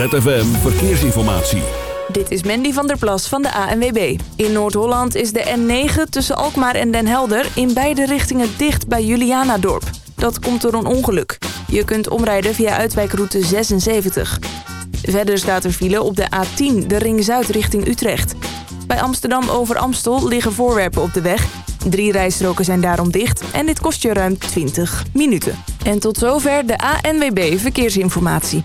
ZFM Verkeersinformatie. Dit is Mandy van der Plas van de ANWB. In Noord-Holland is de N9 tussen Alkmaar en Den Helder in beide richtingen dicht bij Julianadorp. Dat komt door een ongeluk. Je kunt omrijden via uitwijkroute 76. Verder staat er file op de A10, de Ring Zuid richting Utrecht. Bij Amsterdam over Amstel liggen voorwerpen op de weg. Drie rijstroken zijn daarom dicht en dit kost je ruim 20 minuten. En tot zover de ANWB Verkeersinformatie.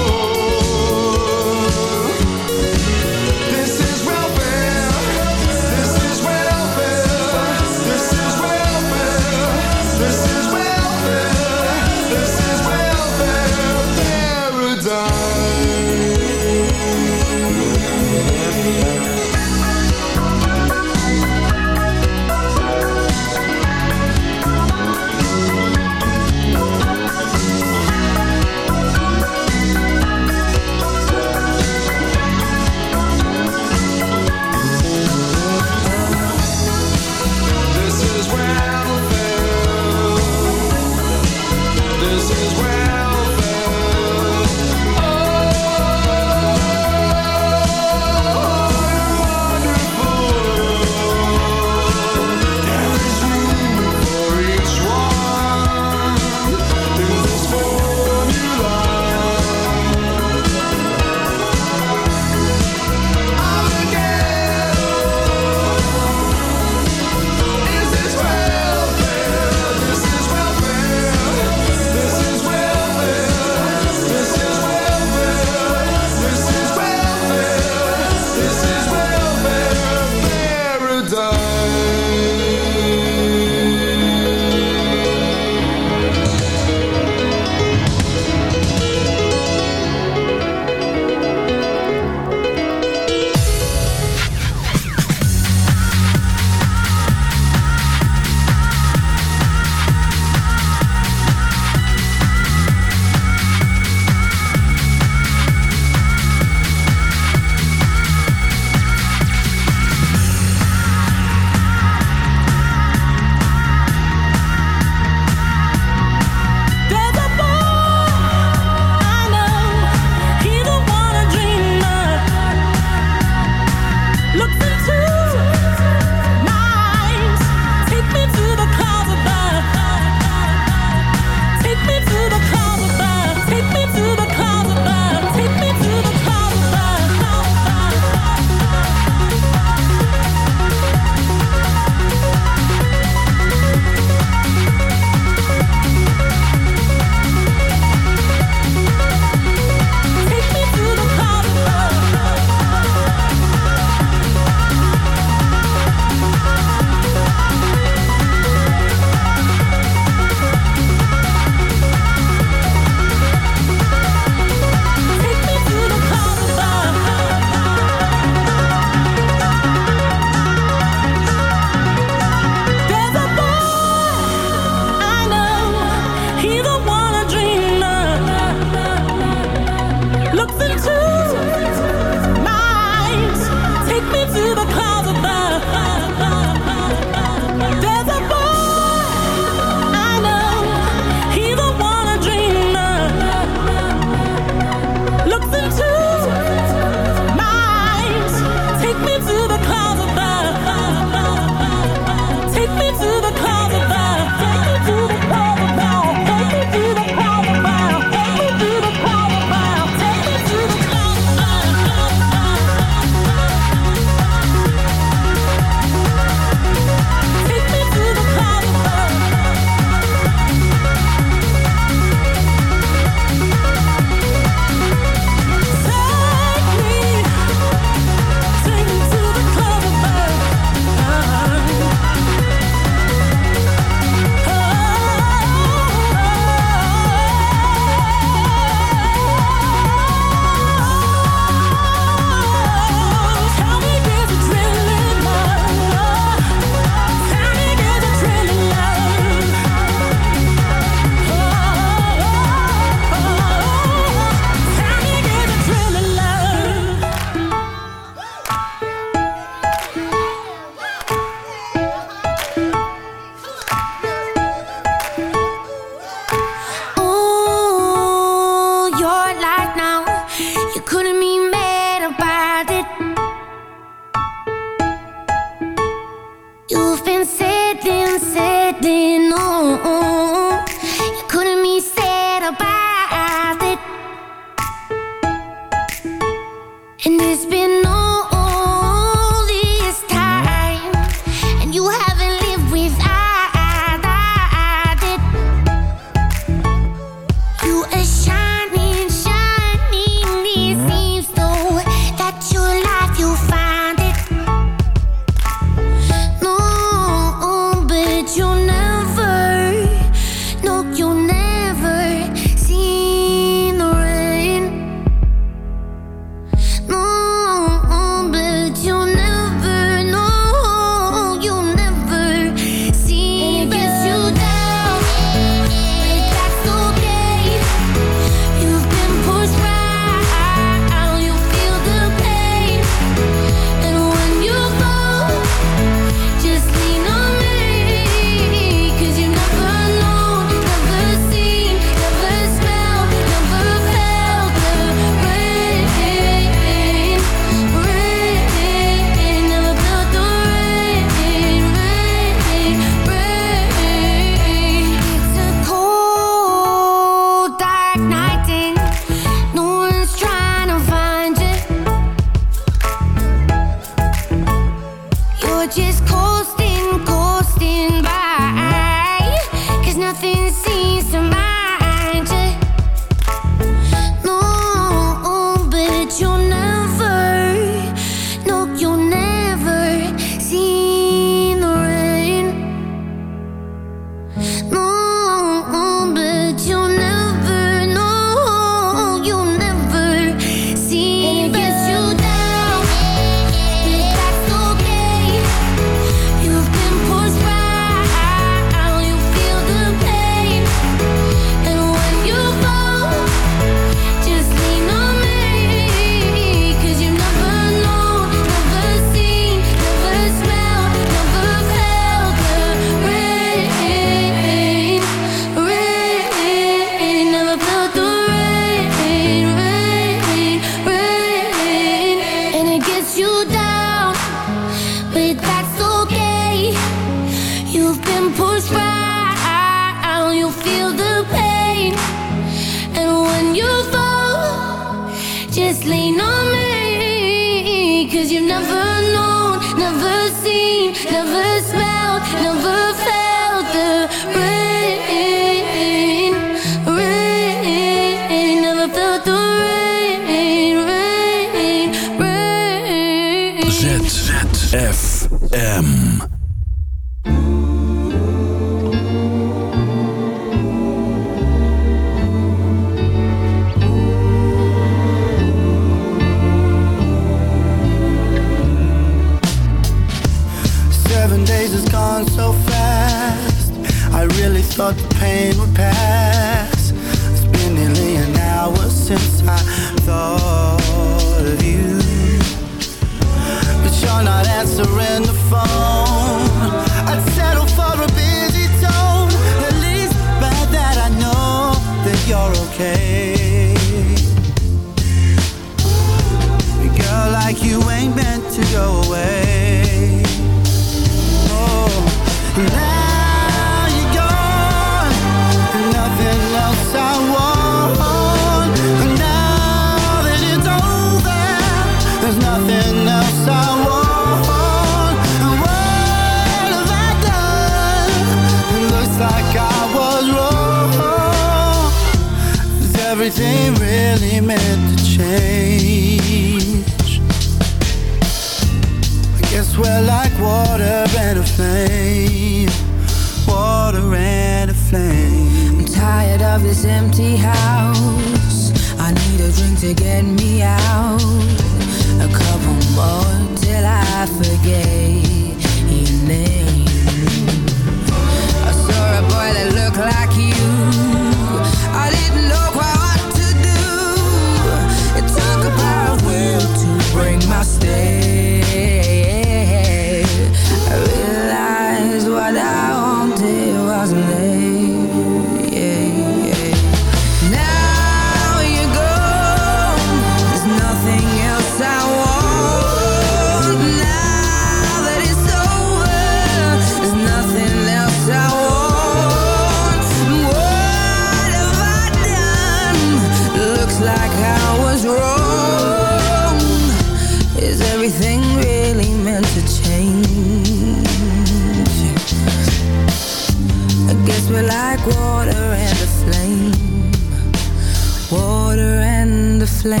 plane.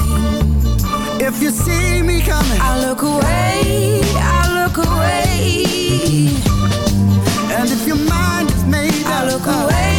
If you see me coming. I look away, I look away. And if your mind is made I look up, away.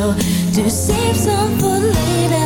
To save some for later,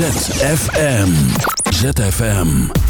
ZFM. ZFM.